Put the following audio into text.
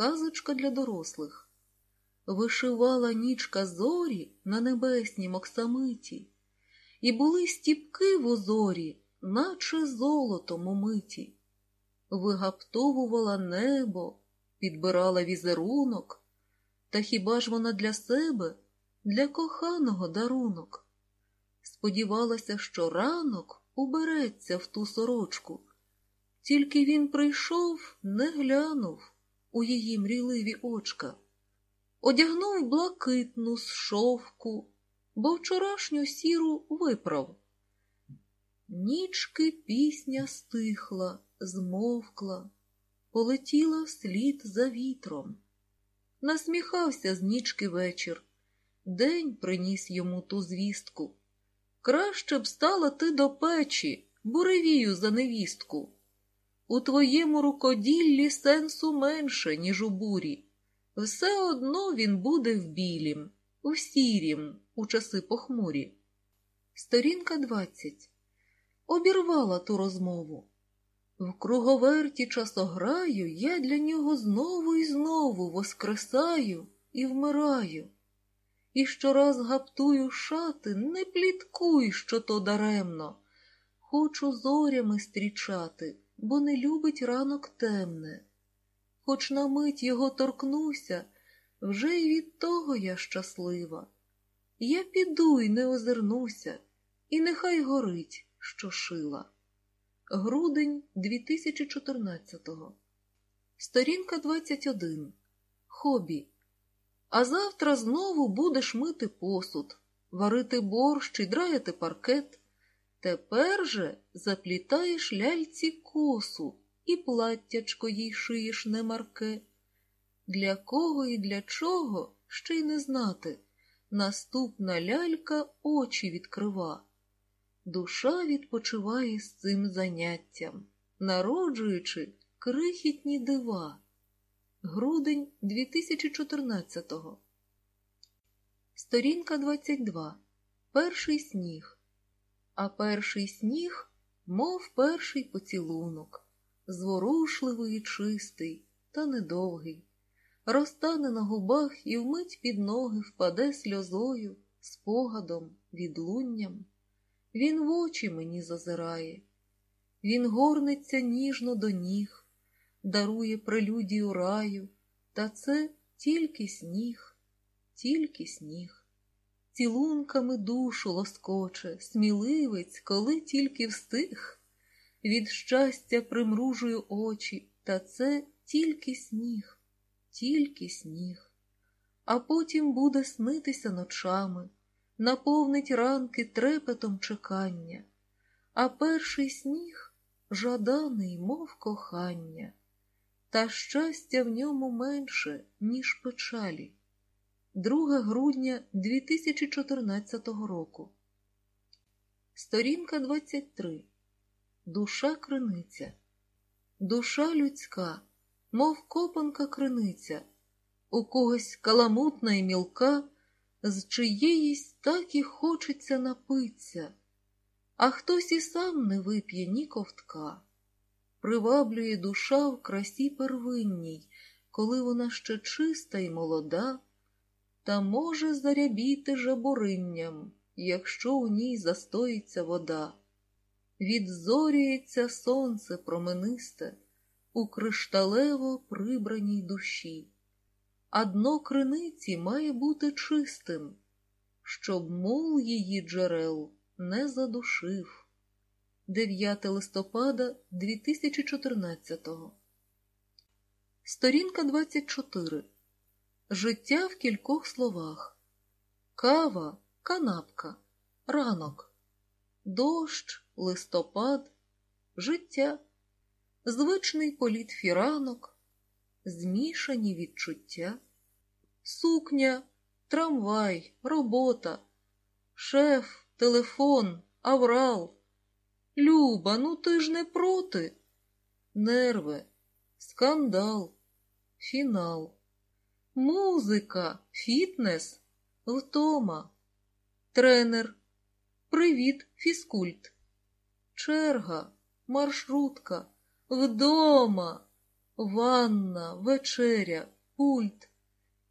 Казочка для дорослих. Вишивала нічка зорі на небеснім оксамиті, і були стіпки в озорі, наче золотом умиті. Вигаптовувала небо, підбирала візерунок, та хіба ж вона для себе, для коханого дарунок? Сподівалася, що ранок убереться в ту сорочку, тільки він прийшов, не глянув у її мрійливі очка, одягнув блакитну з шовку, бо вчорашню сіру виправ. Нічки пісня стихла, змовкла, полетіла вслід за вітром. Насміхався з нічки вечір. День приніс йому ту звістку. Краще б стала ти до печі, буревію за невістку. У твоєму рукоділлі сенсу менше, ніж у бурі. Все одно він буде в білім, у сірім, у часи похмурі. Сторінка двадцять. Обірвала ту розмову. В круговерті часограю я для нього знову і знову воскресаю і вмираю. І щораз гаптую шати, не пліткуй, що то даремно. Хочу зорями стрічати, бо не любить ранок темне. Хоч на мить його торкнуся, вже й від того я щаслива. Я піду й не озирнуся, і нехай горить, що шила. Грудень 2014-го. Сторінка 21. Хобі. А завтра знову будеш мити посуд, варити борщ і драяти паркет. Тепер же заплітаєш ляльці косу і платтячко їй шиєш не марке. Для кого і для чого ще й не знати. Наступна лялька очі відкрива. Душа відпочиває з цим заняттям, народжуючи крихітні дива. Грудень 2014-го. Сторінка 22. Перший сніг. А перший сніг, мов перший поцілунок, зворушливий і чистий, та недовгий. Розтане на губах і вмить під ноги впаде сльозою, спогадом, відлунням. Він в очі мені зазирає, він горниться ніжно до ніг, дарує прелюдію раю, та це тільки сніг, тільки сніг. Цілунками душу лоскоче, сміливець, коли тільки встиг. Від щастя примружую очі, та це тільки сніг, тільки сніг. А потім буде снитися ночами наповнить ранки трепетом чекання, а перший сніг жаданий, мов кохання, та щастя в ньому менше, ніж печалі. 2 грудня 2014 року. Сторінка 23. Душа криниця. Душа людська, мов копанка криниця, у когось каламутна і мілка з чиєїсь так і хочеться напиться, а хтось і сам не вип'є ні ковтка. Приваблює душа в красі первинній, коли вона ще чиста й молода, та може зарябіти жабуринням, якщо у ній застоїться вода. Відзорюється сонце променисте у кришталево прибраній душі а дно криниці має бути чистим, щоб мул її джерел не задушив. 9 листопада 2014 Сторінка 24. Життя в кількох словах. Кава, канапка, ранок, дощ, листопад, життя, звичний політ фіранок, змішані відчуття, сукня, трамвай, робота, шеф, телефон, аврал. Люба, ну ти ж не проти. Нерви, скандал, фінал, музика, фітнес, втома, тренер, привіт, фізкульт, черга, маршрутка, вдома. Ванна, вечеря, пульт,